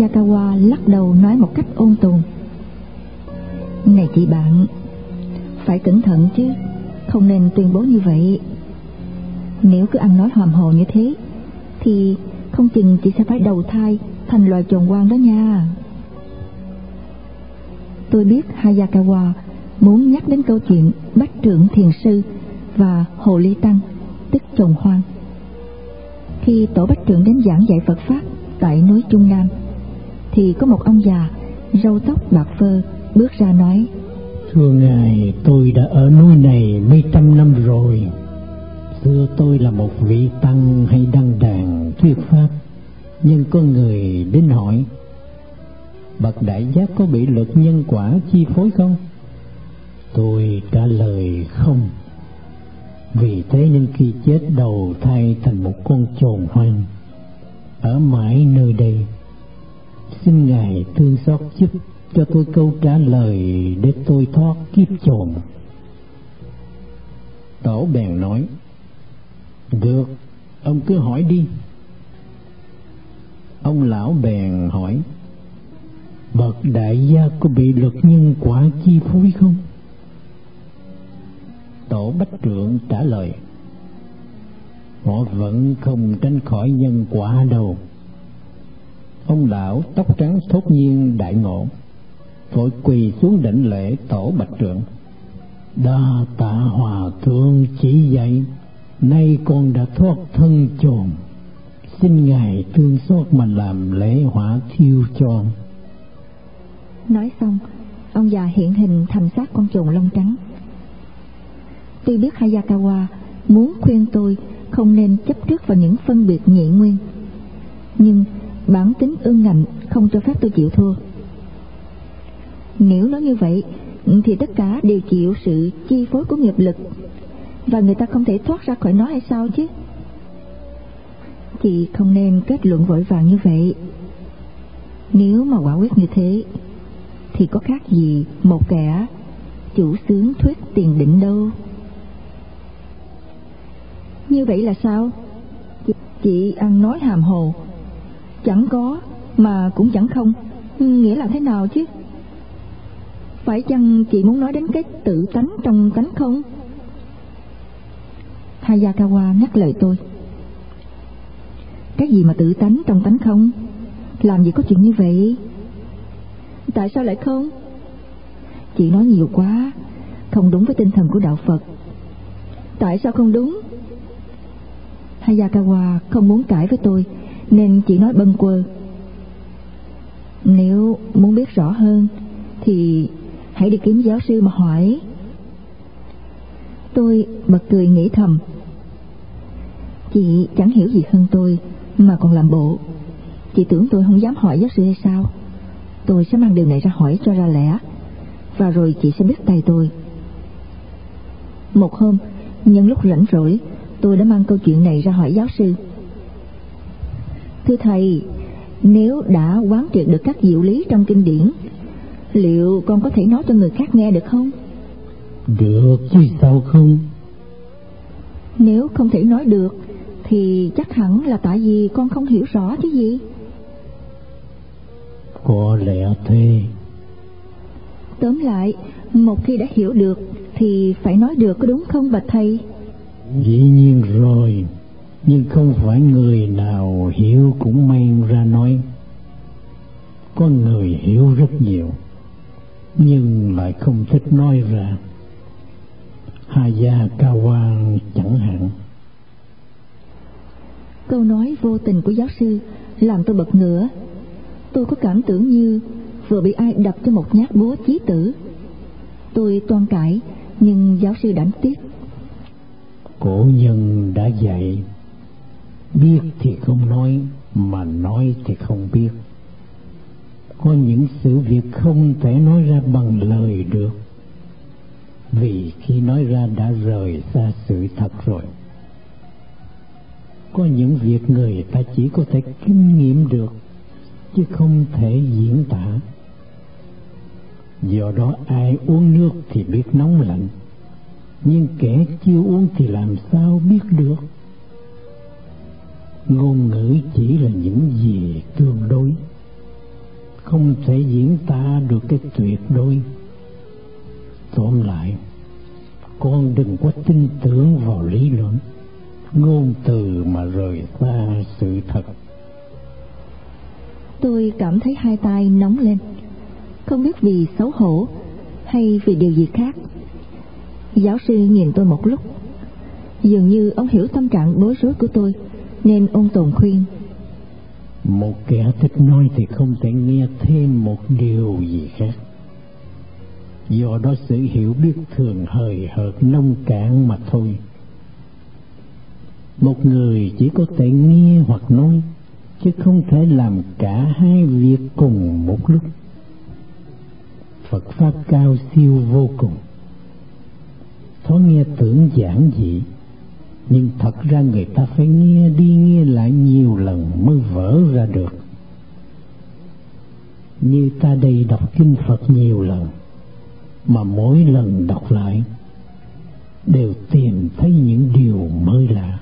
Hayakawa lắc đầu nói một cách ôn tồn. Này chị bạn, phải cẩn thận chứ, không nên tuyên bố như vậy. Nếu cứ ăn nói hòm hồ như thế, thì không chừng chị sẽ phải đầu thai thành loài trồn quan đó nha. Tôi biết Hayakawa muốn nhắc đến câu chuyện bách trưởng thiền sư và hồ ly tăng, tức trồn hoang. Khi tổ bách trưởng đến giảng dạy Phật Pháp tại núi Trung Nam, thì có một ông già, râu tóc bạc phơ, bước ra nói Thưa Ngài, tôi đã ở núi này mấy trăm năm rồi. Xưa tôi là một vị tăng hay đăng đàn thuyết pháp, nhưng có người đến hỏi, Bậc Đại Giác có bị luật nhân quả chi phối không? Tôi trả lời không. Vì thế nên khi chết đầu thai thành một con chồn hoang, ở mãi nơi đây, xin Ngài thương xót giúp cho tôi câu trả lời để tôi thoát kiếp chồn. Tổ bèn nói, được, ông cứ hỏi đi. Ông lão bèn hỏi, bậc đại gia có bị luật nhân quả chi phối không? Tổ Bách Trượng trả lời, họ vẫn không tránh khỏi nhân quả đâu. Ông lão tóc trắng thốt nhiên đại ngộ, vội quỳ xuống đảnh lễ tổ Bạch Trượng. Đa tạ hòa thượng chỉ dạy, nay con đã thoát thân chồn, xin ngài thương xót mà làm lễ hỏa thiêu cho. Nói xong, ông già hiện hình thành xác con trồn lông trắng. Tuy biết Hayakawa muốn khuyên tôi không nên chấp trước vào những phân biệt nhị nguyên, nhưng bản tính ương ngạnh không cho phép tôi chịu thua. Nếu nói như vậy, thì tất cả đều chịu sự chi phối của nghiệp lực, và người ta không thể thoát ra khỏi nó hay sao chứ? Chị không nên kết luận vội vàng như vậy. Nếu mà quả quyết như thế, thì có khác gì một kẻ chủ sướng thuyết tiền định đâu. Như vậy là sao? Chị, chị ăn nói hàm hồ, chẳng có mà cũng chẳng không, nghĩa là thế nào chứ? Phải chăng chị muốn nói đến cái tự tánh trong tánh không? Hayakawa nhắc lời tôi. Cái gì mà tự tánh trong tánh không? Làm gì có chuyện như vậy? Tại sao lại không? Chị nói nhiều quá, không đúng với tinh thần của đạo Phật. Tại sao không đúng? Hayakawa không muốn cãi với tôi, nên chỉ nói bâng quơ. Nếu muốn biết rõ hơn, thì hãy đi kiếm giáo sư mà hỏi. Tôi bật cười nghĩ thầm. Chị chẳng hiểu gì hơn tôi, mà còn làm bộ. Chị tưởng tôi không dám hỏi giáo sư hay sao? Tôi sẽ mang điều này ra hỏi cho ra lẽ, và rồi chị sẽ biết tay tôi. Một hôm, nhân lúc rảnh rỗi, tôi đã mang câu chuyện này ra hỏi giáo sư. Thưa thầy, nếu đã quán triệt được các diệu lý trong kinh điển, liệu con có thể nói cho người khác nghe được không? Được chứ sao không? Nếu không thể nói được, thì chắc hẳn là tại vì con không hiểu rõ chứ gì. Có lẽ thế. Tóm lại, một khi đã hiểu được thì phải nói được có đúng không bạch thầy? Dĩ nhiên rồi, nhưng không phải người nào hiểu cũng mang ra nói. Có người hiểu rất nhiều, nhưng lại không thích nói ra. Haya Kawan chẳng hạn. Câu nói vô tình của giáo sư làm tôi bật ngửa. Tôi có cảm tưởng như vừa bị ai đập cho một nhát búa chí tử. Tôi toan cãi, nhưng giáo sư đánh tiếp. Cổ nhân đã dạy, biết thì không nói, mà nói thì không biết. Có những sự việc không thể nói ra bằng lời được, vì khi nói ra đã rời xa sự thật rồi. Có những việc người ta chỉ có thể kinh nghiệm được, chứ không thể diễn tả. Do đó ai uống nước thì biết nóng lạnh, nhưng kẻ chưa uống thì làm sao biết được ngôn ngữ chỉ là những gì tương đối. Không thể diễn tả được cái tuyệt đối. Tóm lại, con đừng có tin tưởng vào lý luận. Ngôn từ mà rời xa sự thật. Tôi cảm thấy hai tay nóng lên. Không biết vì xấu hổ hay vì điều gì khác. Giáo sư nhìn tôi một lúc. Dường như ông hiểu tâm trạng bối rối của tôi nên ông tồn khuyên. Một kẻ thích nói thì không thể nghe thêm một điều gì khác. Do đó sự hiểu biết thường hời hợt, nông cạn mà thôi. Một người chỉ có thể nghe hoặc nói, chứ không thể làm cả hai việc cùng một lúc. Phật pháp cao siêu vô cùng. Thoáng nghe tưởng giản dị nhưng thật ra người ta phải nghe đi nghe lại nhiều lần mới vỡ ra được. Như ta đây đọc kinh phật nhiều lần, mà mỗi lần đọc lại, đều tìm thấy những điều mới lạ.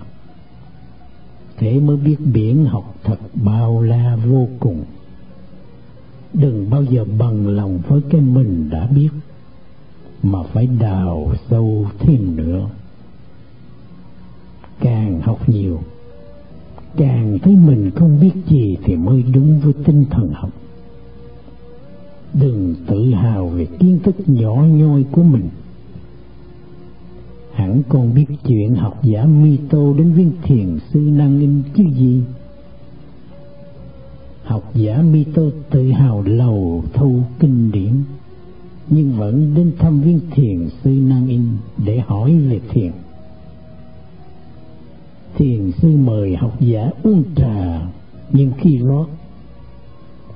Thế mới biết biển học thật bao la vô cùng. Đừng bao giờ bằng lòng với cái mình đã biết, mà phải đào sâu thêm nữa càng học nhiều, càng thấy mình không biết gì thì mới đúng với tinh thần học. Đừng tự hào về kiến thức nhỏ nhoi của mình. Hẳn còn biết chuyện học giả mi tô đến viên thiền sư năng in chứ gì? Học giả mi tô tự hào lầu thu kinh điển, nhưng vẫn đến thăm viên thiền sư năng in để hỏi về thiền thiền sư mời học giả uống trà. Nhưng khi rót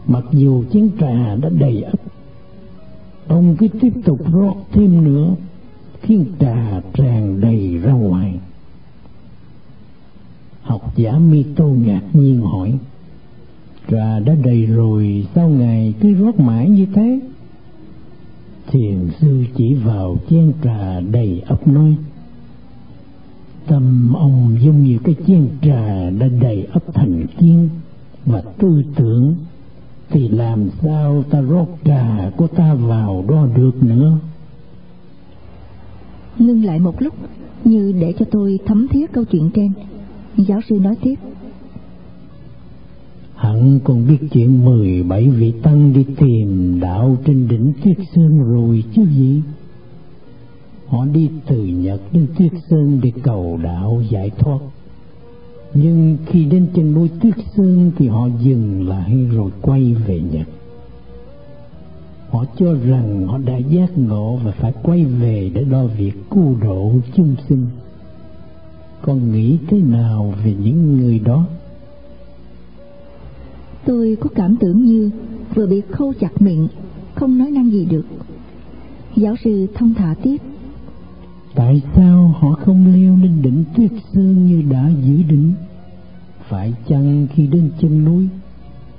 mặc dù chén trà đã đầy ắp, ông cứ tiếp tục rót thêm nữa, khiến trà tràn đầy ra ngoài. Học giả mi tô ngạc nhiên hỏi, trà đã đầy rồi, sao ngài cứ rót mãi như thế? Thiền sư chỉ vào chén trà đầy ắp nói tâm ông giống như cái chén trà đã đầy ấp thành kiến và tư tưởng thì làm sao ta rót trà của ta vào đó được nữa? Ngưng lại một lúc như để cho tôi thấm thiết câu chuyện trên. Giáo sư nói tiếp. Hẳn còn biết chuyện mười bảy vị tăng đi tìm đạo trên đỉnh tuyết sơn rồi chứ gì họ đi từ nhật đến tuyết sơn để cầu đạo giải thoát. Nhưng khi đến trên núi tuyết sơn thì họ dừng lại rồi quay về nhật. Họ cho rằng họ đã giác ngộ và phải quay về để lo việc cứu độ chúng sinh. Con nghĩ thế nào về những người đó? Tôi có cảm tưởng như vừa bị khâu chặt miệng, không nói năng gì được. Giáo sư thông thả tiếp tại sao họ không leo lên đỉnh tuyết sơn như đã dự định? Phải chăng khi đến chân núi,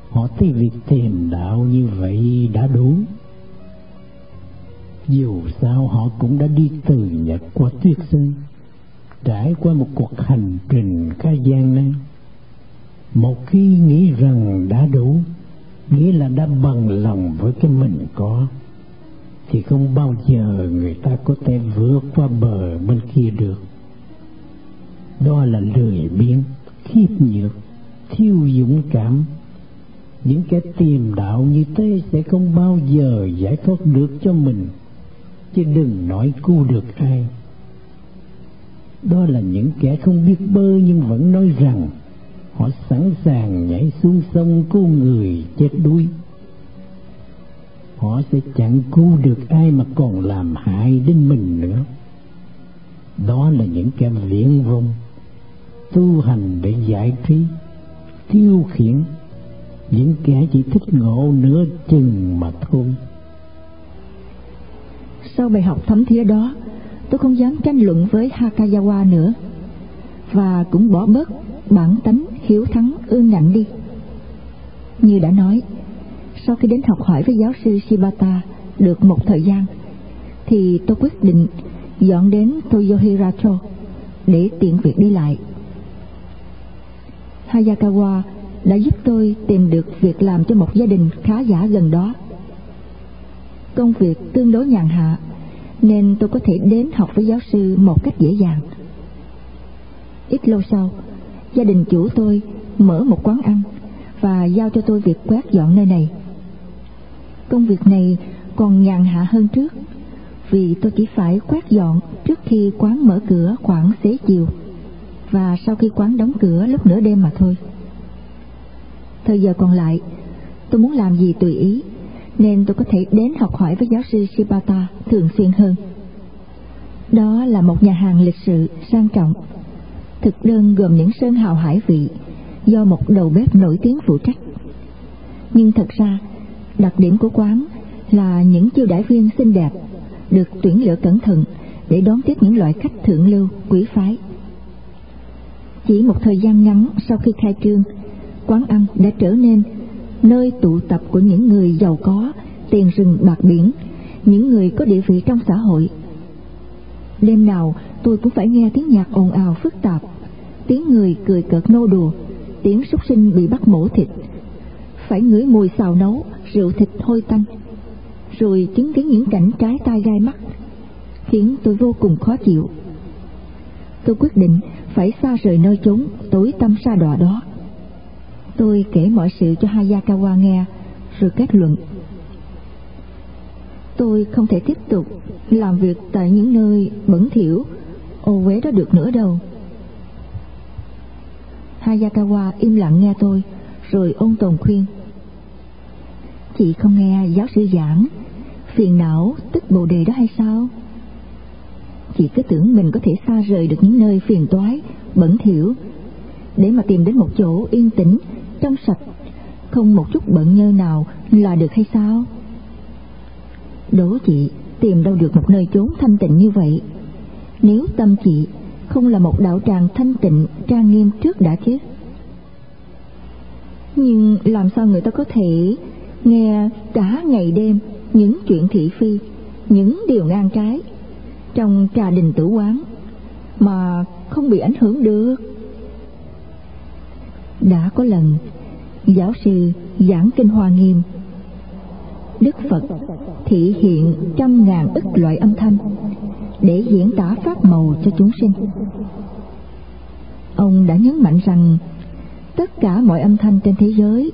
họ thấy việc tìm đạo như vậy đã đủ? Dù sao họ cũng đã đi từ nhật qua tuyết sơn trải qua một cuộc hành trình khá gian nan. Một khi nghĩ rằng đã đủ, nghĩa là đã bằng lòng với cái mình có thì không bao giờ người ta có thể vượt qua bờ bên kia được. Đó là lười biếng, khiếp nhược, thiếu dũng cảm. Những kẻ tìm đạo như thế sẽ không bao giờ giải thoát được cho mình. Chứ đừng nói cứu được ai. Đó là những kẻ không biết bơi nhưng vẫn nói rằng họ sẵn sàng nhảy xuống sông cứu người chết đuối họ sẽ chẳng cứu được ai mà còn làm hại đến mình nữa. Đó là những kẻ viễn vông tu hành để giải trí, tiêu khiển. Những kẻ chỉ thích ngộ nửa chừng mà thôi. Sau bài học thấm thía đó, tôi không dám tranh luận với Hakayawa nữa, và cũng bỏ bớt bản tánh hiếu thắng ương ngạnh đi. Như đã nói sau khi đến học hỏi với giáo sư Shibata được một thời gian thì tôi quyết định dọn đến Toyohiracho để tiện việc đi lại Hayakawa đã giúp tôi tìm được việc làm cho một gia đình khá giả gần đó. Công việc tương đối nhàn hạ, nên tôi có thể đến học với giáo sư một cách dễ dàng. Ít lâu sau, gia đình chủ tôi mở một quán ăn và giao cho tôi việc quét dọn nơi này. Công việc này còn nhàn hạ hơn trước, vì tôi chỉ phải quét dọn trước khi quán mở cửa khoảng xế chiều và sau khi quán đóng cửa lúc nửa đêm mà thôi. Thời giờ còn lại, tôi muốn làm gì tùy ý, nên tôi có thể đến học hỏi với giáo sư Shibata thường xuyên hơn. Đó là một nhà hàng lịch sự, sang trọng. Thực đơn gồm những sơn hào hải vị do một đầu bếp nổi tiếng phụ trách. Nhưng thật ra, đặc điểm của quán là những chiêu đãi viên xinh đẹp, được tuyển lựa cẩn thận để đón tiếp những loại khách thượng lưu, quý phái. Chỉ một thời gian ngắn sau khi khai trương, quán ăn đã trở nên nơi tụ tập của những người giàu có, tiền rừng bạc biển, những người có địa vị trong xã hội. Đêm nào tôi cũng phải nghe tiếng nhạc ồn ào phức tạp, tiếng người cười cợt nô đùa, tiếng súc sinh bị bắt mổ thịt, phải ngửi mùi xào nấu, rượu thịt hôi tanh, rồi chứng kiến những cảnh trái tai gai mắt, khiến tôi vô cùng khó chịu. Tôi quyết định phải xa rời nơi chốn tối tăm xa đọa đó. Tôi kể mọi sự cho Hayakawa nghe, rồi kết luận. Tôi không thể tiếp tục làm việc tại những nơi bẩn thỉu, ô uế đó được nữa đâu. Hayakawa im lặng nghe tôi, rồi ôn tồn khuyên. Chị không nghe giáo sư giảng, phiền não tức bồ đề đó hay sao? Chị cứ tưởng mình có thể xa rời được những nơi phiền toái, bẩn thỉu, để mà tìm đến một chỗ yên tĩnh trong sạch, không một chút bận nhơ nào là được hay sao? Đố chị tìm đâu được một nơi trốn thanh tịnh như vậy. Nếu tâm chị không là một đạo tràng thanh tịnh trang nghiêm trước đã chứ. Nhưng làm sao người ta có thể nghe cả ngày đêm những chuyện thị phi, những điều ngang trái trong trà đình tử quán mà không bị ảnh hưởng được? Đã có lần giáo sư giảng kinh hoa nghiêm đức phật thị hiện trăm ngàn ức loại âm thanh để diễn tả pháp màu cho chúng sinh ông đã nhấn mạnh rằng tất cả mọi âm thanh trên thế giới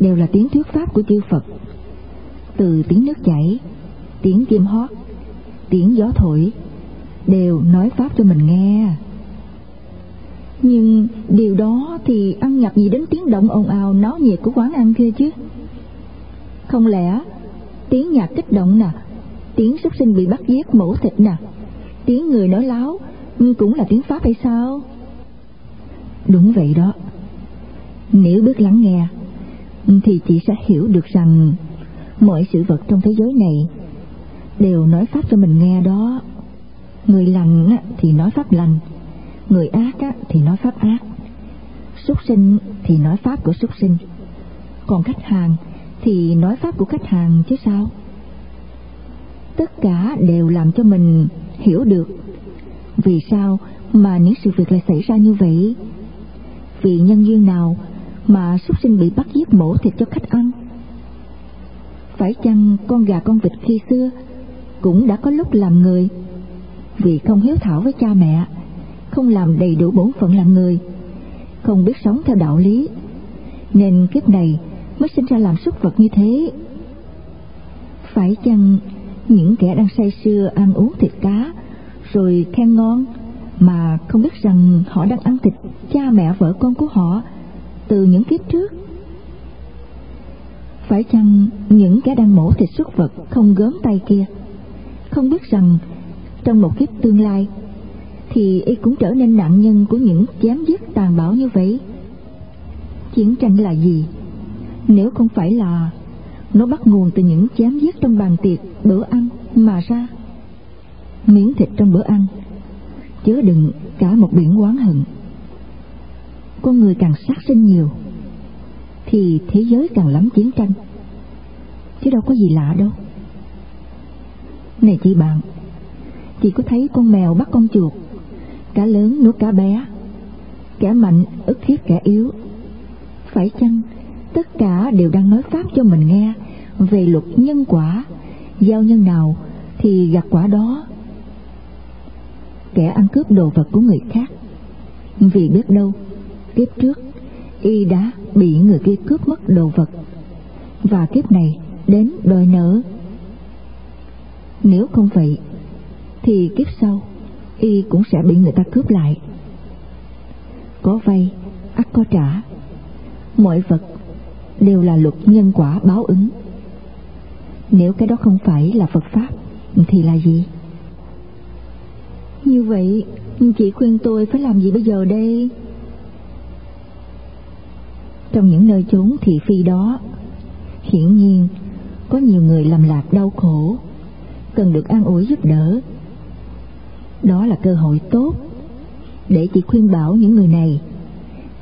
đều là tiếng thuyết pháp của chư phật. Từ tiếng nước chảy, tiếng kim hót, tiếng gió thổi đều nói pháp cho mình nghe. Nhưng điều đó thì ăn nhập gì đến tiếng động ồn ào náo nhiệt của quán ăn kia chứ? Không lẽ tiếng nhạc kích động nè, Tiếng súc sinh bị bắt giết mổ thịt nè, Tiếng người nói láo cũng là tiếng Pháp hay sao? Đúng vậy đó. Nếu biết lắng nghe thì chị sẽ hiểu được rằng Mọi sự vật trong thế giới này Đều nói Pháp cho mình nghe đó. Người lành thì nói Pháp lành, người ác thì nói pháp ác, súc sinh thì nói pháp của súc sinh, còn khách hàng thì nói pháp của khách hàng chứ sao? Tất cả đều làm cho mình hiểu được vì sao mà những sự việc lại xảy ra như vậy. Vì nhân duyên nào mà súc sinh bị bắt giết mổ thịt cho khách ăn phải chăng con gà con vịt khi xưa cũng đã có lúc làm người vì không hiếu thảo với cha mẹ không làm đầy đủ bổn phận làm người, không biết sống theo đạo lý, nên kiếp này mới sinh ra làm súc vật như thế. Phải chăng những kẻ đang say sưa ăn uống thịt cá rồi khen ngon mà không biết rằng họ đang ăn thịt cha mẹ vợ con của họ từ những kiếp trước? Phải chăng những kẻ đang mổ thịt súc vật không gớm tay kia không biết rằng trong một kiếp tương lai thì y cũng trở nên nạn nhân của những chém giết tàn bạo như vậy. Chiến tranh là gì? Nếu không phải là nó bắt nguồn từ những chém giết trong bàn tiệc, bữa ăn mà ra. Miếng thịt trong bữa ăn chứa đựng cả một biển oán hận. Con người càng sát sinh nhiều thì thế giới càng lắm chiến tranh. Chứ đâu có gì lạ đâu. Này chị bạn, chị có thấy con mèo bắt con chuột cá lớn nuốt cá bé kẻ mạnh ức hiếp kẻ yếu phải phải chăng tất cả đều đang nói pháp cho mình nghe về luật nhân quả gieo nhân nào thì gặt quả đó kẻ ăn cướp đồ vật của người khác vì biết đâu kiếp trước, y đã bị người kia cướp mất đồ vật. Và kiếp này đến đòi nợ. Nếu không vậy, thì kiếp sau, y cũng sẽ bị người ta cướp lại. Có vay, ắt có trả. Mọi vật đều là luật nhân quả báo ứng. Nếu cái đó không phải là phật pháp, thì là gì? Như vậy, chị khuyên tôi phải làm gì bây giờ đây? Trong những nơi chốn thị phi đó, hiển nhiên có nhiều người lầm lạc đau khổ, cần được an ủi giúp đỡ. Đó là cơ hội tốt để chị khuyên bảo những người này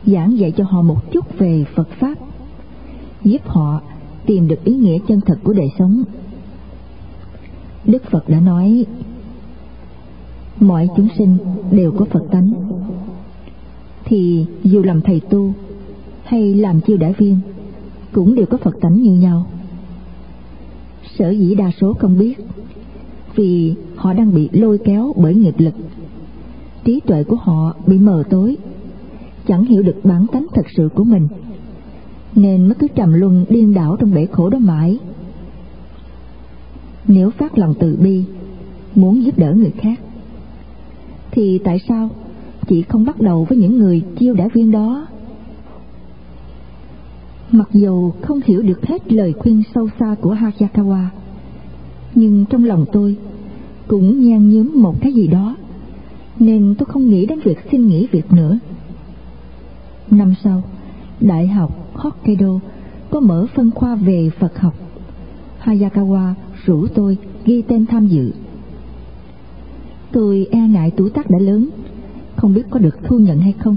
giảng dạy cho họ một chút về phật pháp, giúp họ tìm được ý nghĩa chân thật của đời sống. Đức phật đã nói, mọi chúng sinh đều có phật tánh. Thì dù làm thầy tu hay làm chiêu đãi viên cũng đều có phật tánh như nhau. Sở dĩ đa số không biết, vì họ đang bị lôi kéo bởi nghiệp lực. Trí tuệ của họ bị mờ tối, chẳng hiểu được bản tánh thật sự của mình, nên mới cứ trầm luân điên đảo trong bể khổ đó mãi. Nếu phát lòng từ bi, muốn giúp đỡ người khác, thì tại sao chị không bắt đầu với những người chiêu đãi viên đó? Mặc dù không hiểu được hết lời khuyên sâu xa của Hayakawa, nhưng trong lòng tôi cũng nhan nhớm một cái gì đó, nên tôi không nghĩ đến việc xin nghỉ việc nữa. Năm sau, đại học Hokkaido có mở phân khoa về Phật học. Hayakawa rủ tôi ghi tên tham dự. Tôi e ngại tuổi tác đã lớn, không biết có được thu nhận hay không.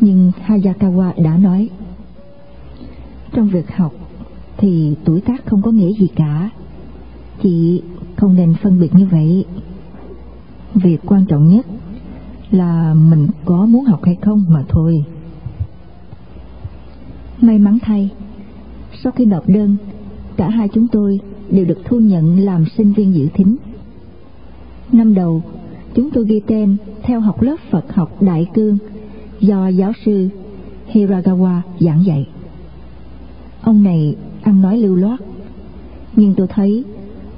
Nhưng Hayakawa đã nói trong việc học thì tuổi tác không có nghĩa gì cả. Chị không nên phân biệt như vậy. Việc quan trọng nhất là mình có muốn học hay không mà thôi. May mắn thay, sau khi nộp đơn, cả hai chúng tôi đều được thu nhận làm sinh viên dự thính. Năm đầu, chúng tôi ghi tên theo học lớp phật học đại cương do giáo sư hiragawa giảng dạy ông này ăn nói lưu loát. Nhưng tôi thấy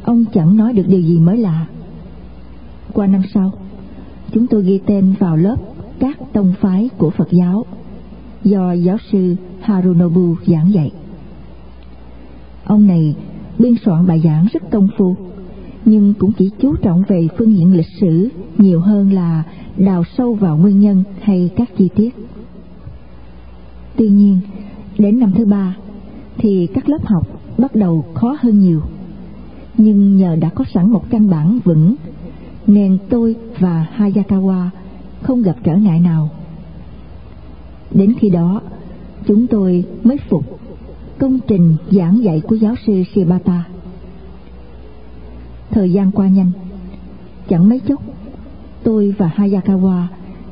ông chẳng nói được điều gì mới lạ. Qua năm sau, chúng tôi ghi tên vào lớp các tông phái của phật giáo do giáo sư harunobu giảng dạy. Ông này biên soạn bài giảng rất công phu, nhưng cũng chỉ chú trọng về phương diện lịch sử nhiều hơn là đào sâu vào nguyên nhân hay các chi tiết. Tuy nhiên, đến năm thứ ba thì các lớp học bắt đầu khó hơn nhiều nhưng nhờ đã có sẵn một căn bản vững nên tôi và Hayakawa không gặp trở ngại nào. Đến khi đó, chúng tôi mới phục công trình giảng dạy của giáo sư Shibata. Thời gian qua nhanh, chẳng mấy chốc, tôi và Hayakawa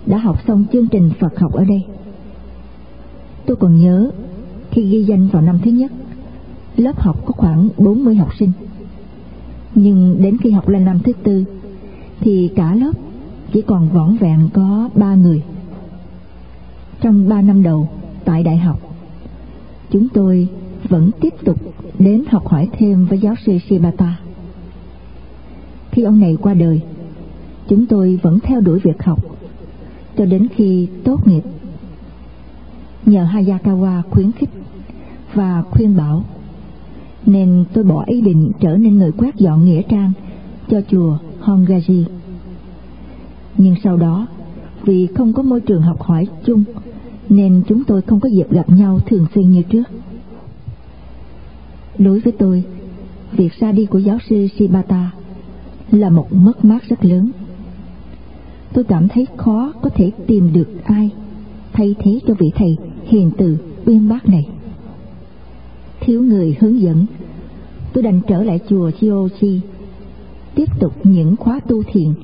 đã học xong chương trình Phật học ở đây. Tôi còn nhớ khi ghi danh vào năm thứ nhất, lớp học có khoảng 40 học sinh. Nhưng đến khi học lên năm thứ tư, thì cả lớp chỉ còn vỏn vẹn có ba người. Trong ba năm đầu tại đại học, chúng tôi vẫn tiếp tục đến học hỏi thêm với giáo sư Shibata. Khi ông này qua đời, chúng tôi vẫn theo đuổi việc học cho đến khi tốt nghiệp. Nhờ Hayakawa khuyến khích và khuyên bảo, nên tôi bỏ ý định trở nên người quét dọn nghĩa trang cho chùa Hongaji. Nhưng sau đó, vì không có môi trường học hỏi chung, nên chúng tôi không có dịp gặp nhau thường xuyên như trước. Đối với tôi, việc ra đi của giáo sư Shibata là một mất mát rất lớn. Tôi cảm thấy khó có thể tìm được ai thay thế cho vị thầy hiền từ uyên bác này. Thiếu người hướng dẫn, tôi đành trở lại chùa Chioji tiếp tục những khóa tu thiền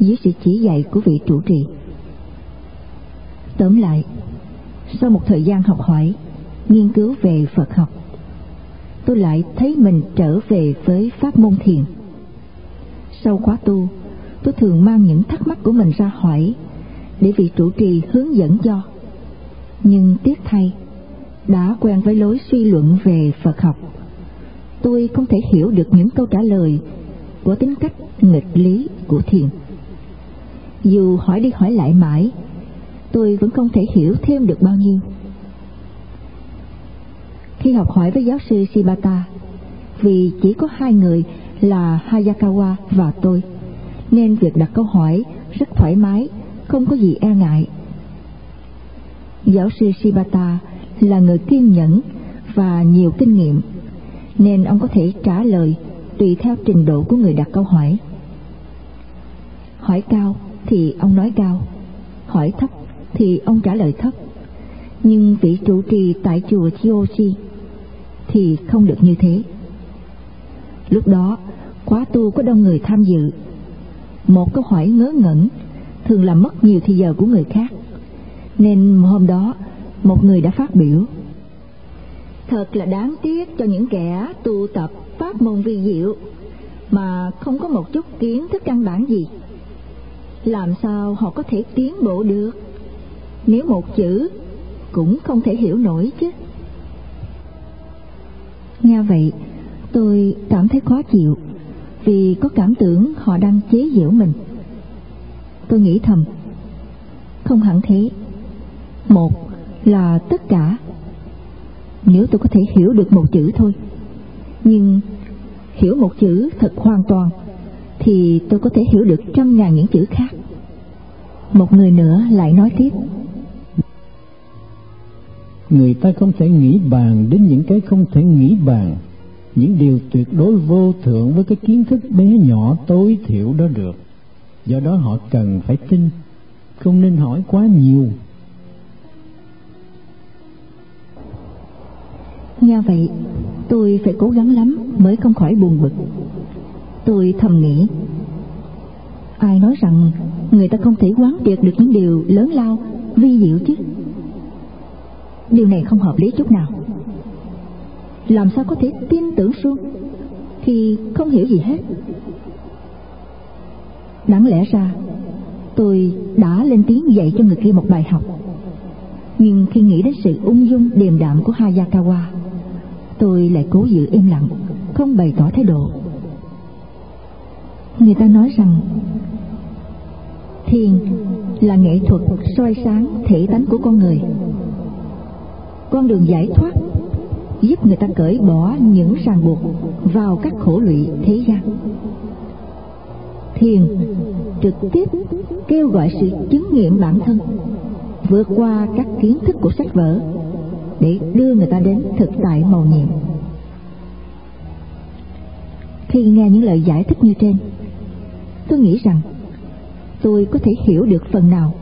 dưới sự chỉ dạy của vị trụ trì. Tóm lại, Sau một thời gian học hỏi, nghiên cứu về Phật học, tôi lại thấy mình trở về với pháp môn thiền. Sau khóa tu, tôi thường mang những thắc mắc của mình ra hỏi để vị trụ trì hướng dẫn cho. Nhưng tiếc thay, đã quen với lối suy luận về Phật học, tôi không thể hiểu được những câu trả lời của tính cách nghịch lý của thiền. Dù hỏi đi hỏi lại mãi, tôi vẫn không thể hiểu thêm được bao nhiêu. Khi học hỏi với giáo sư Shibata, vì chỉ có hai người là Hayakawa và tôi, nên việc đặt câu hỏi rất thoải mái, không có gì e ngại. Giáo sư Shibata là người kiên nhẫn và nhiều kinh nghiệm, nên ông có thể trả lời tùy theo trình độ của người đặt câu hỏi. Hỏi cao thì ông nói cao, hỏi thấp thì ông trả lời thấp. Nhưng vị trụ trì tại chùa Chioshi thì không được như thế. Lúc đó, khóa tu có đông người tham dự. Một câu hỏi ngớ ngẩn thường làm mất nhiều thời giờ của người khác. Nên hôm đó, một người đã phát biểu. Thật là đáng tiếc cho những kẻ tu tập pháp môn vi diệu mà không có một chút kiến thức căn bản gì. Làm sao họ có thể tiến bộ được nếu một chữ cũng không thể hiểu nổi chứ? Nghe vậy, tôi cảm thấy khó chịu vì có cảm tưởng họ đang chế giễu mình. Tôi nghĩ thầm, không hẳn thế. Một là tất cả. Nếu tôi có thể hiểu được một chữ thôi, nhưng hiểu một chữ thật hoàn toàn, thì tôi có thể hiểu được trăm ngàn những chữ khác. Một người nữa lại nói tiếp. Người ta không thể nghĩ bàn đến những cái không thể nghĩ bàn những điều tuyệt đối vô thượng với cái kiến thức bé nhỏ tối thiểu đó được do đó họ cần phải tin không nên hỏi quá nhiều nghe vậy, tôi phải cố gắng lắm mới không khỏi buồn bực. Tôi thầm nghĩ, ai nói rằng người ta không thể quán triệt được những điều lớn lao, vi diệu chứ? Điều này không hợp lý chút nào. Làm sao có thể tin tưởng suông khi không hiểu gì hết. Đáng lẽ ra, tôi đã lên tiếng dạy cho người kia một bài học. Nhưng khi nghĩ đến sự ung dung điềm đạm của Hayakawa tôi lại cố giữ im lặng, không bày tỏ thái độ. Người ta nói rằng, thiền là nghệ thuật soi sáng thể tánh của con người. Con đường giải thoát giúp người ta cởi bỏ những ràng buộc vào các khổ lụy thế gian. Thiền trực tiếp kêu gọi sự chứng nghiệm bản thân vượt qua các kiến thức của sách vở để đưa người ta đến thực tại màu nhiệm. Khi nghe những lời giải thích như trên, tôi nghĩ rằng tôi có thể hiểu được phần nào.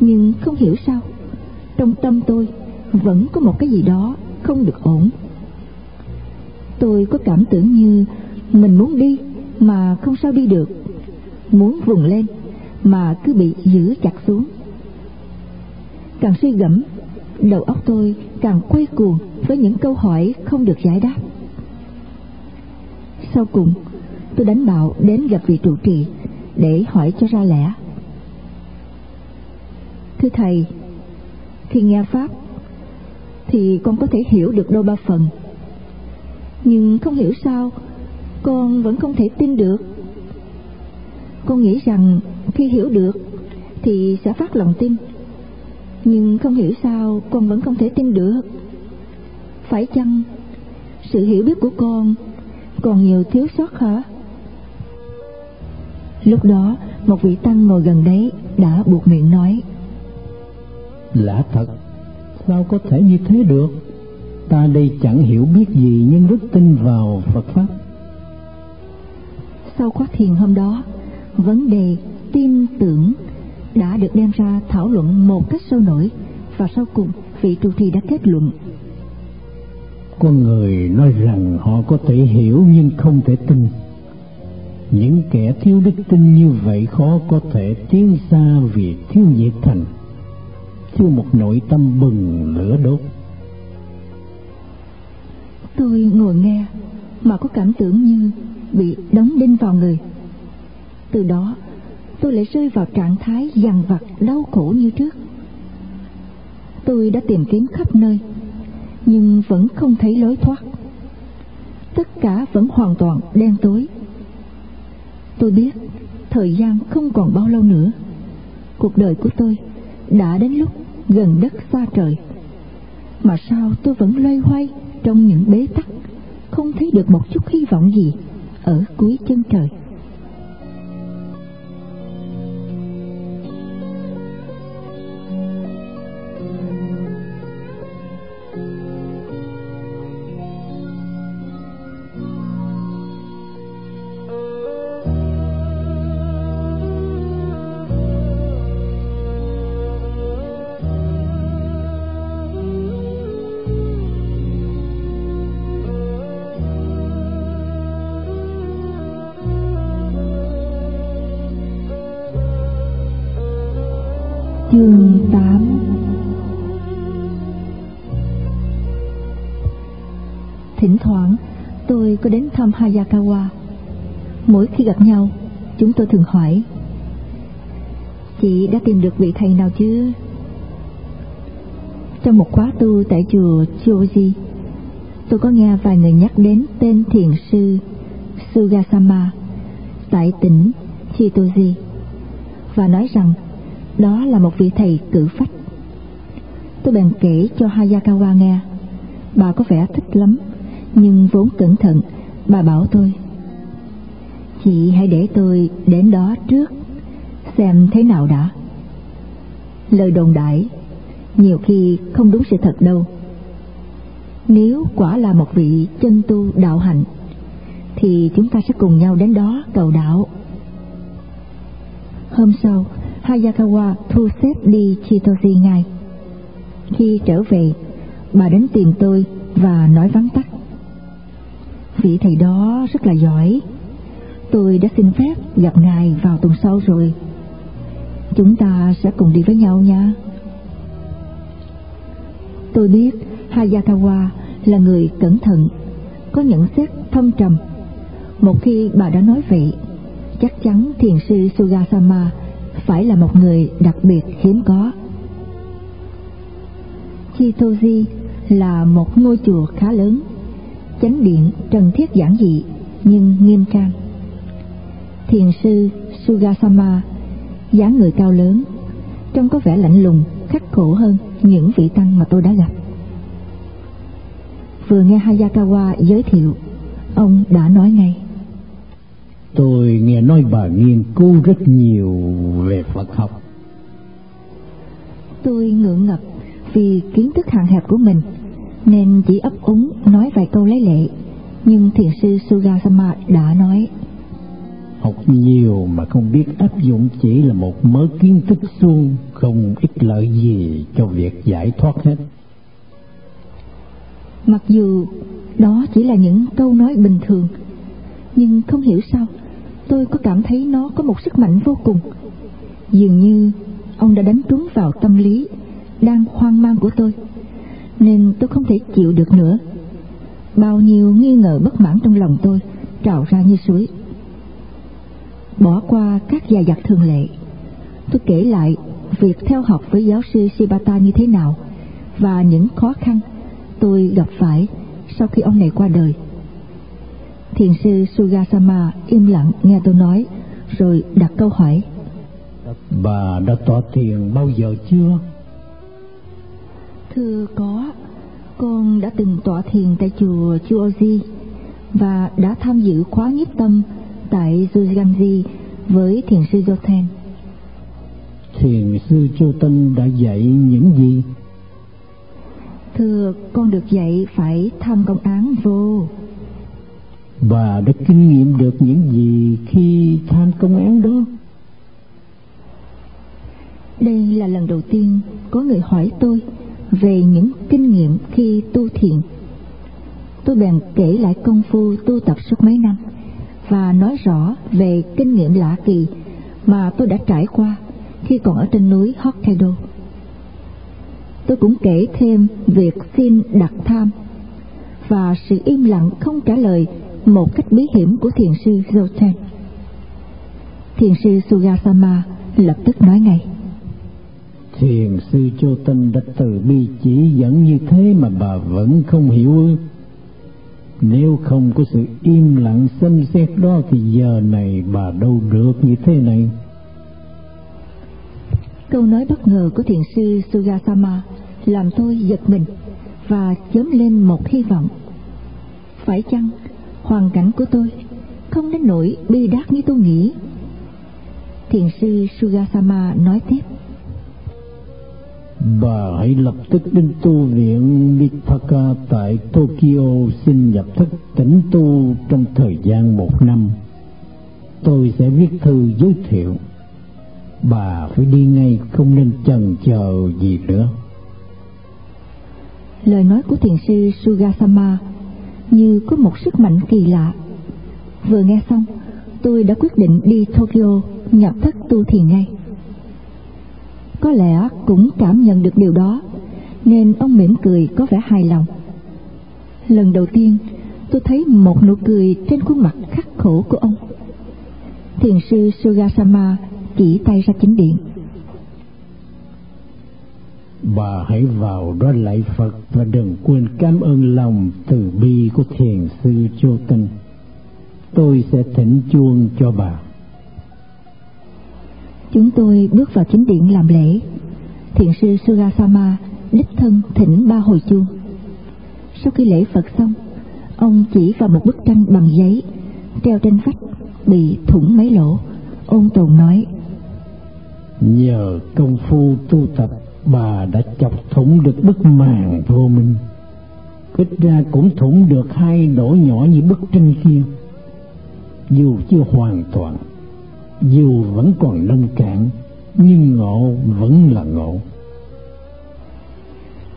Nhưng không hiểu sao, trong tâm tôi vẫn có một cái gì đó không được ổn. Tôi có cảm tưởng như mình muốn đi mà không sao đi được, muốn vùng lên mà cứ bị giữ chặt xuống. Càng suy gẫm đầu óc tôi càng quay cuồng với những câu hỏi không được giải đáp. Sau cùng, tôi đánh bạo đến gặp vị trụ trì để hỏi cho ra lẽ. Thưa thầy, khi nghe pháp thì con có thể hiểu được đôi ba phần. Nhưng không hiểu sao, con vẫn không thể tin được. Con nghĩ rằng khi hiểu được thì sẽ phát lòng tin nhưng không hiểu sao con vẫn không thể tin được. Phải chăng sự hiểu biết của con còn nhiều thiếu sót hả? Lúc đó một vị tăng ngồi gần đấy đã buộc miệng nói lạ thật sao có thể như thế được? Ta đây chẳng hiểu biết gì nhưng rất tin vào phật pháp. Sau khóa thiền hôm đó vấn đề tin tưởng đã được đem ra thảo luận một cách sâu nổi và sau cùng vị trụ trì đã kết luận có người nói rằng họ có thể hiểu nhưng không thể tin những kẻ thiếu đức tin như vậy khó có thể tiến xa vì thiếu nhiệt thành theo một nội tâm bừng lửa đốt. Tôi ngồi nghe mà có cảm tưởng như bị đóng đinh vào người. Từ đó, tôi lại rơi vào trạng thái dằn vặt đau khổ như trước. Tôi đã tìm kiếm khắp nơi, nhưng vẫn không thấy lối thoát. Tất cả vẫn hoàn toàn đen tối. Tôi biết thời gian không còn bao lâu nữa. Cuộc đời của tôi đã đến lúc gần đất xa trời. Mà sao tôi vẫn loay hoay trong những bế tắc, không thấy được một chút hy vọng gì ở cuối chân trời. Chương 8 Thỉnh thoảng, tôi có đến thăm Hayakawa Mỗi khi gặp nhau, Chúng tôi thường hỏi, Chị đã tìm được vị thầy nào chưa? Trong một khóa tu tại chùa Choji, Tôi có nghe vài người nhắc đến tên thiền sư Sugasama Tại tỉnh Chitoji Và nói rằng đó là một vị thầy cử phách. Tôi bèn kể cho Hayakawa nghe. Bà có vẻ thích lắm, nhưng vốn cẩn thận, bà bảo tôi. Chị hãy để tôi đến đó trước, xem thế nào đã. Lời đồn đại, nhiều khi không đúng sự thật đâu. Nếu quả là một vị chân tu đạo hạnh, thì chúng ta sẽ cùng nhau đến đó cầu đạo. Hôm sau, Hayakawa thu xếp đi Chitoshi ngay. Khi trở về, bà đến tìm tôi và nói vắn tắt. Vị thầy đó rất là giỏi. Tôi đã xin phép gặp ngài vào tuần sau rồi. Chúng ta sẽ cùng đi với nhau nha. Tôi biết Hayakawa là người cẩn thận, có nhận xét thâm trầm. Một khi bà đã nói vậy, chắc chắn thiền sư Sugasama phải là một người đặc biệt hiếm có. Chitoji là một ngôi chùa khá lớn, chánh điện trần thiết giản dị nhưng nghiêm trang. Thiền sư Sugasama dáng người cao lớn, trông có vẻ lạnh lùng, khắc khổ hơn những vị tăng mà tôi đã gặp. Vừa nghe Hayakawa giới thiệu, ông đã nói ngay. Tôi nghe nói bà nghiên cứu rất nhiều về Phật học. Tôi ngượng ngập vì kiến thức hạn hẹp của mình, nên chỉ ấp úng nói vài câu lấy lệ. Nhưng thiền sư Sugasama đã nói Học nhiều mà không biết áp dụng chỉ là một mớ kiến thức suông không ích lợi gì cho việc giải thoát hết. Mặc dù đó chỉ là những câu nói bình thường, nhưng không hiểu sao tôi có cảm thấy nó có một sức mạnh vô cùng. Dường như ông đã đánh trúng vào tâm lý đang hoang mang của tôi, nên tôi không thể chịu được nữa. Bao nhiêu nghi ngờ bất mãn trong lòng tôi trào ra như suối. Bỏ qua các dài dặt thường lệ, tôi kể lại việc theo học với giáo sư Shibata như thế nào và những khó khăn tôi gặp phải sau khi ông này qua đời thiền sư Sugasama im lặng nghe tôi nói rồi đặt câu hỏi bà đã tọa thiền bao giờ chưa thưa có con đã từng tọa thiền tại chùa Chuoji và đã tham dự khóa nhiếp tâm tại Jujanji với thiền sư Joten. Thiền sư Joten đã dạy những gì? Thưa, con được dạy phải tham công án vô và đã kinh nghiệm được những gì khi tham công án đó? Đây là lần đầu tiên có người hỏi tôi về những kinh nghiệm khi tu thiền. Tôi bèn kể lại công phu tu tập suốt mấy năm và nói rõ về kinh nghiệm lạ kỳ mà tôi đã trải qua khi còn ở trên núi Hokkaido. tôi cũng kể thêm việc xin đặt tham và sự im lặng không trả lời một cách bí hiểm của thiền sư Zoten. Thiền sư Sugasama lập tức nói ngay. Thiền sư Chô Tinh đã từ bi chỉ dẫn như thế mà bà vẫn không hiểu ư. Nếu không có sự im lặng xem xét đó thì giờ này bà đâu được như thế này. Câu nói bất ngờ của thiền sư Sugasama làm tôi giật mình và chớm lên một hy vọng. Phải chăng hoàn cảnh của tôi không đến nỗi bi đát như tôi nghĩ? Thiền sư Sugasama nói tiếp. Bà hãy lập tức đến tu viện Mithaka tại Tokyo xin nhập thức tỉnh tu trong thời gian một năm. Tôi sẽ viết thư giới thiệu. Bà phải đi ngay không nên chần chờ gì nữa. Lời nói của thiền sư Sugasama như có một sức mạnh kỳ lạ. Vừa nghe xong, tôi đã quyết định đi Tokyo nhập thất tu thiền ngay. Có lẽ cũng cảm nhận được điều đó, nên ông mỉm cười có vẻ hài lòng. Lần đầu tiên, tôi thấy một nụ cười trên khuôn mặt khắc khổ của ông. Thiền sư Sugasama chỉ tay ra chính điện. Bà hãy vào đó lạy Phật và đừng quên cảm ơn lòng từ bi của thiền sư Chô Tinh. Tôi sẽ thỉnh chuông cho bà. Chúng tôi bước vào chính điện làm lễ. Thiền sư Sugasama đích thân thỉnh ba hồi chuông. Sau khi lễ Phật xong, ông chỉ vào một bức tranh bằng giấy treo trên vách bị thủng mấy lỗ. Ôn tồn nói: Nhờ công phu tu tập, bà đã chọc thủng được bức màn vô minh. Ít ra cũng thủng được hai lỗ nhỏ như bức tranh kia. Dù chưa hoàn toàn, dù vẫn còn nông cạn nhưng ngộ vẫn là ngộ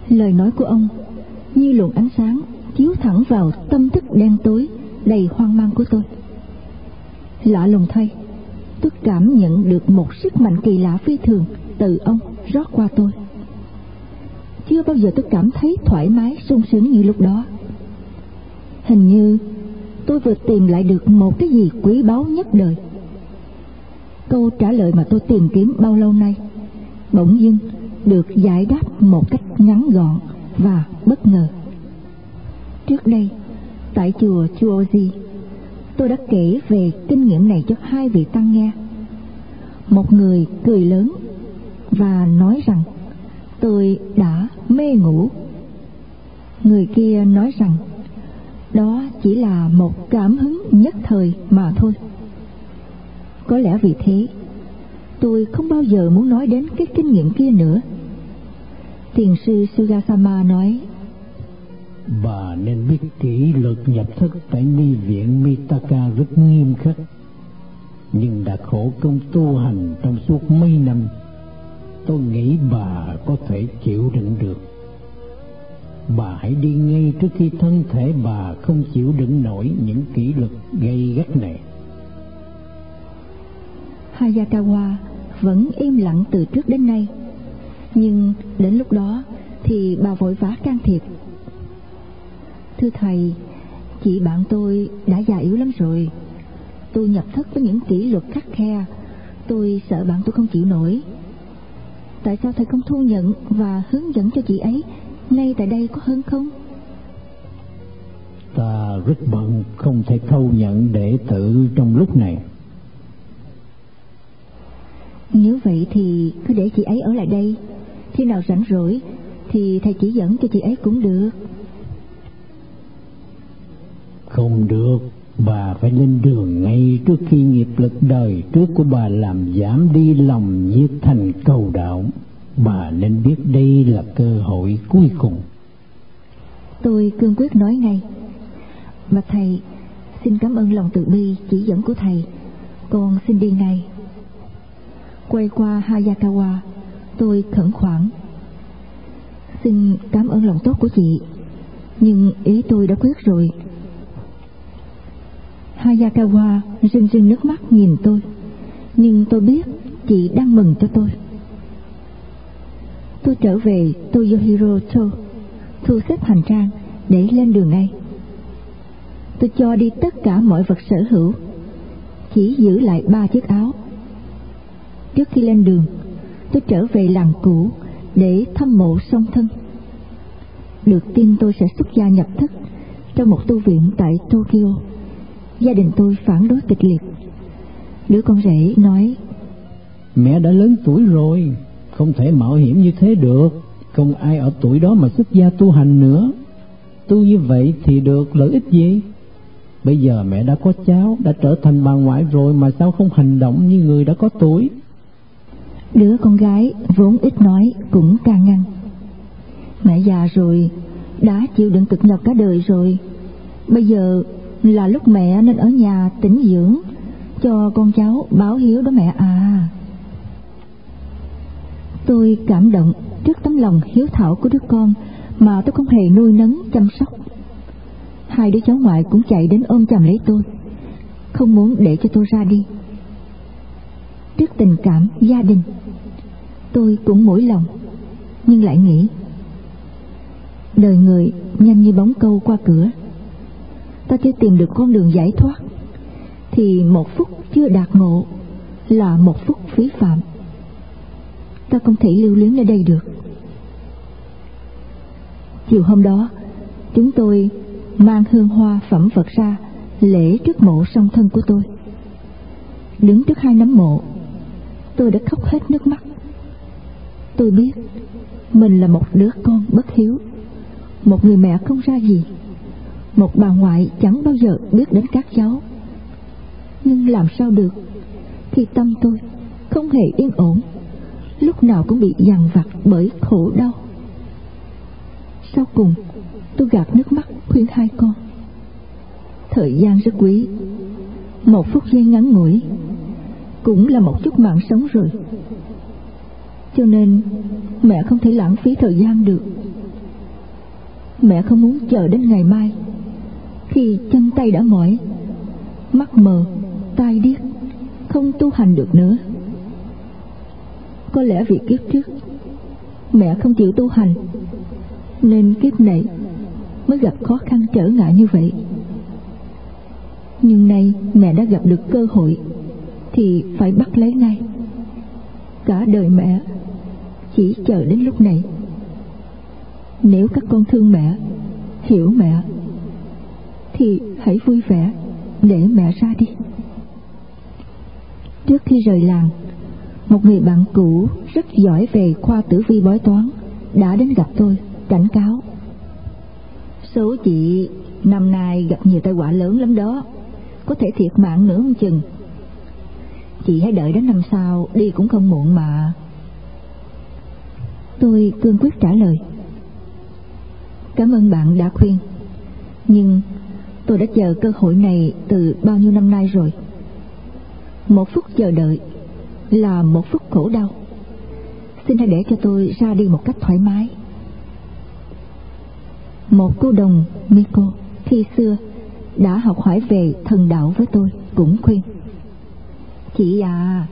lời nói của ông như luồng ánh sáng chiếu thẳng vào tâm thức đen tối đầy hoang mang của tôi lạ lùng thay tôi cảm nhận được một sức mạnh kỳ lạ phi thường từ ông rót qua tôi. Chưa bao giờ tôi cảm thấy thoải mái, sung sướng như lúc đó. Hình như tôi vừa tìm lại được một cái gì quý báu nhất đời. Câu trả lời mà tôi tìm kiếm bao lâu nay bỗng dưng được giải đáp một cách ngắn gọn và bất ngờ. Trước đây, tại chùa Chuoji, tôi đã kể về kinh nghiệm này cho hai vị tăng nghe. Một người cười lớn và nói rằng, tôi đã mê ngủ. Người kia nói rằng, đó chỉ là một cảm hứng nhất thời mà thôi. Có lẽ vì thế, tôi không bao giờ muốn nói đến cái kinh nghiệm kia nữa. Thiền sư sugasama nói, bà nên biết kỷ luật nhập thức tại ni viện mitaka rất nghiêm khắc, nhưng đã khổ công tu hành trong suốt mấy năm tôi nghĩ bà có thể chịu đựng được bà hãy đi ngay trước khi thân thể bà không chịu đựng nổi những kỷ luật gây gắt này Hayakawa vẫn im lặng từ trước đến nay. Nhưng đến lúc đó thì bà vội vã can thiệp. Thưa thầy, chị bạn tôi đã già yếu lắm rồi. Tôi nhập thất với những kỷ luật khắc khe, tôi sợ bạn tôi không chịu nổi. Tại sao thầy không thu nhận và hướng dẫn cho chị ấy ngay tại đây có hơn không? Ta rất bận không thể thâu nhận đệ tử trong lúc này. Nếu vậy thì cứ để chị ấy ở lại đây Khi nào rảnh rỗi Thì thầy chỉ dẫn cho chị ấy cũng được Không được Bà phải lên đường ngay trước khi nghiệp lực đời trước của bà làm giảm đi lòng nhiệt thành cầu đạo. Bà nên biết đây là cơ hội cuối cùng. Tôi cương quyết nói ngay. Và thầy Xin cảm ơn lòng từ bi chỉ dẫn của thầy. Con xin đi ngay. Quay qua Hayakawa, tôi khẩn khoản. Xin cảm ơn lòng tốt của chị, nhưng ý tôi đã quyết rồi. Hayakawa rưng rưng nước mắt nhìn tôi, nhưng tôi biết chị đang mừng cho tôi. tôi trở về Toyohiro Cho, thu xếp hành trang để lên đường ngay. Tôi cho đi tất cả mọi vật sở hữu, chỉ giữ lại ba chiếc áo. Trước khi lên đường, tôi trở về làng cũ để thăm mộ song thân. Được tin tôi sẽ xuất gia nhập thất trong một tu viện tại Tokyo. Gia đình tôi phản đối kịch liệt. Đứa con rể nói Mẹ đã lớn tuổi rồi, không thể mạo hiểm như thế được, không ai ở tuổi đó mà xuất gia tu hành nữa. Tu như vậy thì được lợi ích gì? Bây giờ mẹ đã có cháu, đã trở thành bà ngoại rồi mà sao không hành động như người đã có tuổi? Đứa con gái vốn ít nói cũng càng ngăn. Mẹ già rồi, đã chịu đựng cực nhọc cả đời rồi. Bây giờ là lúc mẹ nên ở nhà tĩnh dưỡng cho con cháu báo hiếu đó mẹ à. Tôi cảm động trước tấm lòng hiếu thảo của đứa con mà tôi không hề nuôi nấng chăm sóc. Hai đứa cháu ngoại cũng chạy đến ôm chầm lấy tôi, không muốn để cho tôi ra đi. Trước tình cảm gia đình, tôi cũng mũi lòng, nhưng lại nghĩ đời người nhanh như bóng câu qua cửa. Ta chưa tìm được con đường giải thoát, thì một phút chưa đạt ngộ là một phút phí phạm. Ta không thể lưu luyến ở đây được. Chiều hôm đó chúng tôi mang hương hoa phẩm vật ra lễ trước mộ song thân của tôi. Đứng trước hai nấm mộ tôi đã khóc hết nước mắt. Tôi biết mình là một đứa con bất hiếu một người mẹ không ra gì một bà ngoại chẳng bao giờ biết đến các cháu. Nhưng làm sao được? Khi tâm tôi không hề yên ổn. Lúc nào cũng bị dằn vặt bởi khổ đau. Sau cùng, tôi gạt nước mắt khuyên hai con. Thời gian rất quý. Một phút giây ngắn ngủi cũng là một chút mạng sống rồi. Cho nên, mẹ không thể lãng phí thời gian được. Mẹ không muốn chờ đến ngày mai khi chân tay đã mỏi, mắt mờ, tai điếc, không tu hành được nữa. Có lẽ vì kiếp trước, mẹ không chịu tu hành, nên kiếp này mới gặp khó khăn trở ngại như vậy. Nhưng nay mẹ đã gặp được cơ hội, thì phải bắt lấy ngay. Cả đời mẹ chỉ chờ đến lúc này. Nếu các con thương mẹ, hiểu mẹ thì hãy vui vẻ, để mẹ ra đi. Trước khi rời làng, một người bạn cũ rất giỏi về khoa tử vi bói toán đã đến gặp tôi, cảnh cáo. Số chị năm nay gặp nhiều tai họa lớn lắm đó, có thể thiệt mạng nữa không chừng. Chị hãy đợi đến năm sau, đi cũng không muộn mà. Tôi cương quyết trả lời. Cảm ơn bạn đã khuyên, nhưng tôi đã chờ cơ hội này từ bao nhiêu năm nay rồi. Một phút chờ đợi là một phút khổ đau. Xin hãy để cho tôi ra đi một cách thoải mái. Một cô đồng, Miko, khi xưa đã học hỏi về thần đạo với tôi, cũng khuyên. Chị à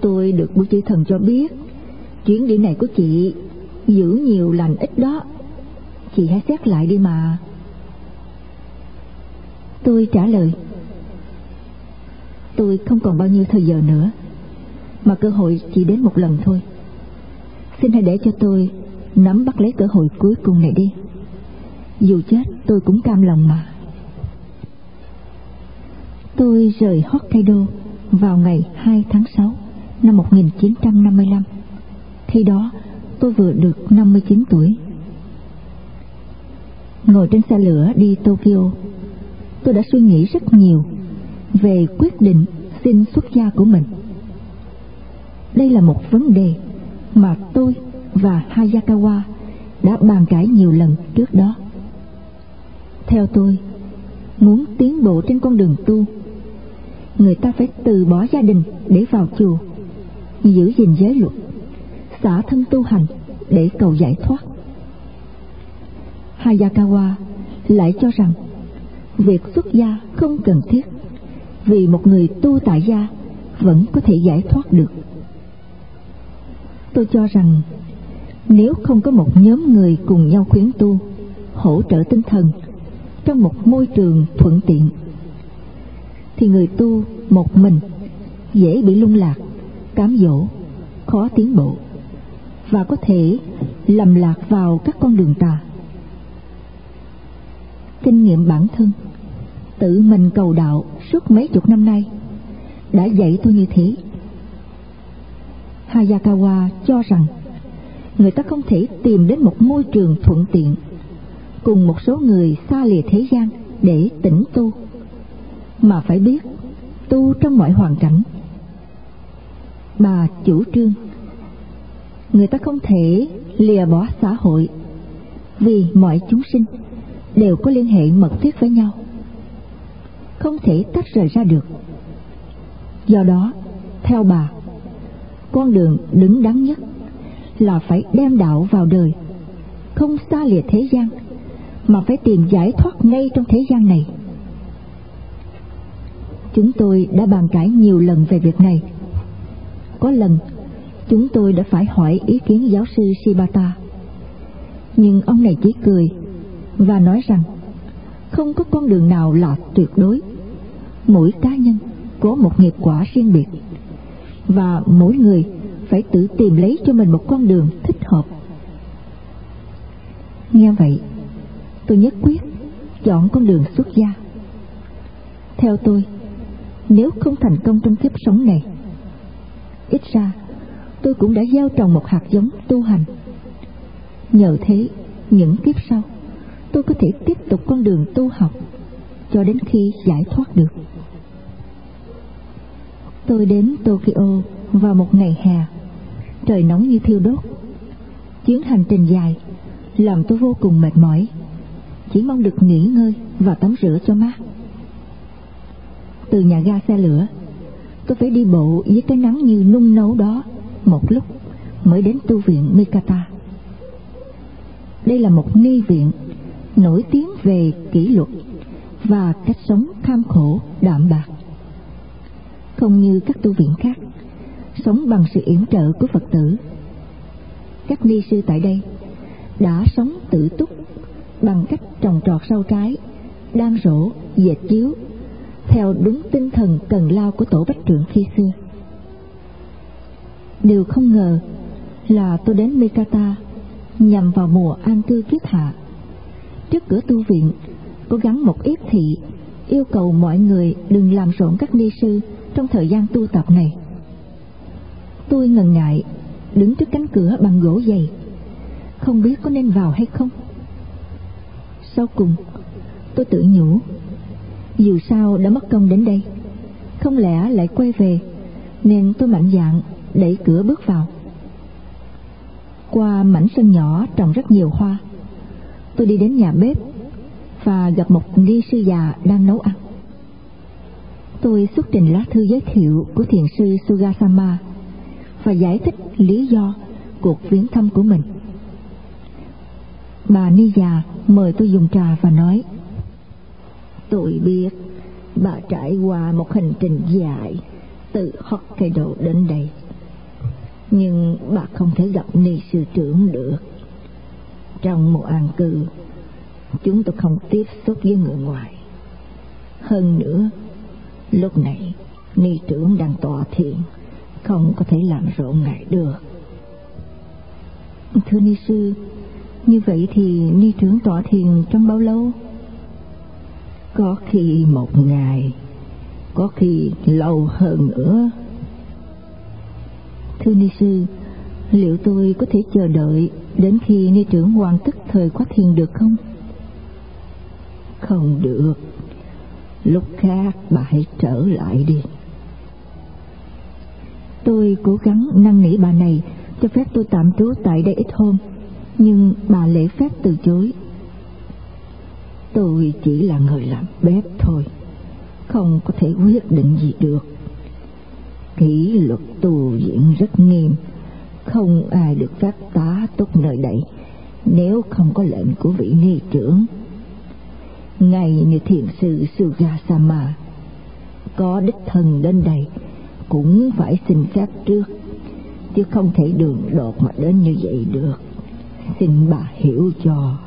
tôi được bố trí thần cho biết, chuyến đi này của chị giữ nhiều lành ít đó. Chị hãy xét lại đi mà tôi trả lời. Tôi không còn bao nhiêu thời giờ nữa, mà cơ hội chỉ đến một lần thôi. Xin hãy để cho tôi nắm bắt lấy cơ hội cuối cùng này đi. Dù chết, tôi cũng cam lòng mà. Tôi rời Hokkaido vào ngày 2 tháng 6 năm 1955 khi đó, tôi vừa được 59 tuổi. Ngồi trên xe lửa đi Tokyo tôi đã suy nghĩ rất nhiều về quyết định xin xuất gia của mình đây là một vấn đề mà tôi và Hayakawa đã bàn cãi nhiều lần trước đó. Theo tôi, muốn tiến bộ trên con đường tu, người ta phải từ bỏ gia đình để vào chùa, giữ gìn giới luật, xả thân tu hành để cầu giải thoát. Hayakawa lại cho rằng việc xuất gia không cần thiết, vì một người tu tại gia vẫn có thể giải thoát được. Tôi cho rằng, nếu không có một nhóm người cùng nhau khuyến tu, hỗ trợ tinh thần trong một môi trường thuận tiện, thì người tu một mình dễ bị lung lạc, cám dỗ, khó tiến bộ và có thể lầm lạc vào các con đường tà. Kinh nghiệm bản thân tự mình cầu đạo suốt mấy chục năm nay. Đã dạy tôi như thế. Hayakawa cho rằng, người ta không thể tìm đến một môi trường thuận tiện cùng một số người xa lìa thế gian để tỉnh tu, mà phải biết tu trong mọi hoàn cảnh. Bà chủ trương, người ta không thể lìa bỏ xã hội vì mọi chúng sinh đều có liên hệ mật thiết với nhau không thể tách rời ra được. Do đó, theo bà, con đường đứng đắn nhất là phải đem đạo vào đời, không xa lìa thế gian, mà phải tìm giải thoát ngay trong thế gian này. Chúng tôi đã bàn cãi nhiều lần về việc này. Có lần, chúng tôi đã phải hỏi ý kiến giáo sư Shibata. Nhưng ông này chỉ cười và nói rằng, không có con đường nào là tuyệt đối mỗi cá nhân có một nghiệp quả riêng biệt. Và mỗi người phải tự tìm lấy cho mình một con đường thích hợp. Nghe vậy, tôi nhất quyết chọn con đường xuất gia. Theo tôi, nếu không thành công trong kiếp sống này, ít ra tôi cũng đã gieo trồng một hạt giống tu hành. Nhờ thế, những kiếp sau, tôi có thể tiếp tục con đường tu học cho đến khi giải thoát được tôi đến tokyo vào một ngày hè trời nóng như thiêu đốt chuyến hành trình dài làm tôi vô cùng mệt mỏi chỉ mong được nghỉ ngơi và tắm rửa cho mát từ nhà ga xe lửa, tôi phải đi bộ dưới cái nắng như nung nấu đó một lúc mới đến tu viện Mikata. Đây là một ni viện nổi tiếng về kỷ luật và cách sống tham khổ, đạm bạc. Không như các tu viện khác, sống bằng sự yểm trợ của Phật tử. Các ni sư tại đây đã sống tự túc bằng cách trồng trọt rau trái, đan rổ, dệt chiếu, theo đúng tinh thần cần lao của tổ bách trưởng khi xưa. Điều không ngờ là tôi đến Mikata nhằm vào mùa an cư kiết hạ. Trước cửa tu viện có gắn một yết thị yêu cầu mọi người đừng làm rộn các ni sư trong thời gian tu tập này. Tôi ngần ngại đứng trước cánh cửa bằng gỗ dày, không biết có nên vào hay không. Sau cùng, tôi tự nhủ, dù sao đã mất công đến đây, không lẽ lại quay về, nên tôi mạnh dạn đẩy cửa bước vào. Qua mảnh sân nhỏ trồng rất nhiều hoa, tôi đi đến nhà bếp và gặp một ni sư già đang nấu ăn. Tôi xuất trình lá thư giới thiệu của thiền sư Sugasama và giải thích lý do cuộc viếng thăm của mình. Bà ni già mời tôi dùng trà và nói, Tôi biết bà trải qua một hành trình dài từ Hokkaido đến đây, nhưng bà không thể gặp ni sư trưởng được trong một an cư, chúng tôi không tiếp xúc với người ngoài hơn nữa lúc này ni trưởng đang tọa thiền không có thể làm rộn ngại được thưa ni sư như vậy thì ni trưởng tọa thiền trong bao lâu có khi một ngày có khi lâu hơn nữa Thưa Ni Sư, liệu tôi có thể chờ đợi đến khi Ni trưởng hoàn tất thời khóa thiền được không? Không được. Lúc khác bà hãy trở lại đi. Tôi cố gắng năn nỉ bà này cho phép tôi tạm trú tại đây ít hôm, nhưng bà lễ phép từ chối. Tôi chỉ là người làm bếp thôi, không có thể quyết định gì được kỷ luật tu viện rất nghiêm không ai được phép tá túc nơi đây nếu không có lệnh của vị ni trưởng ngày như thiền sư Sugasama, có đích thần đến đây, cũng phải xin phép trước, chứ không thể đường đột mà đến như vậy được. Xin bà hiểu cho.